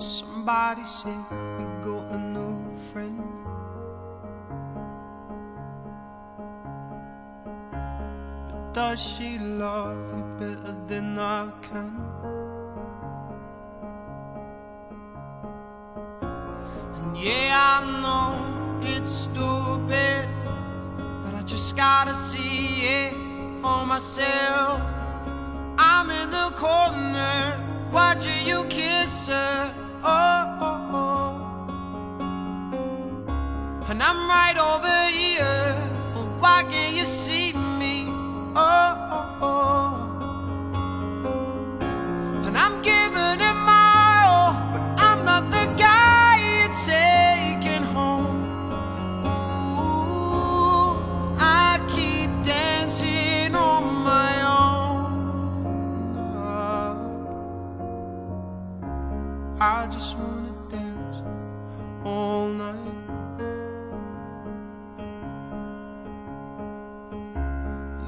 Somebody said you got a new friend. But does she love you better than I can? And yeah, I know it's stupid, but I just gotta see it for myself. I'm in the corner watching you kiss And I'm right over here. Why can't you see me? Oh, oh, oh. And I'm giving it my all, but I'm not the guy you're taking home. Ooh, I keep dancing on my own. I just wanna dance all night.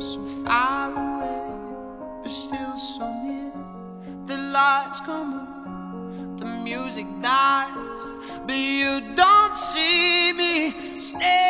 so far away, but still so near. The lights come on, the music dies, but you don't see me stay.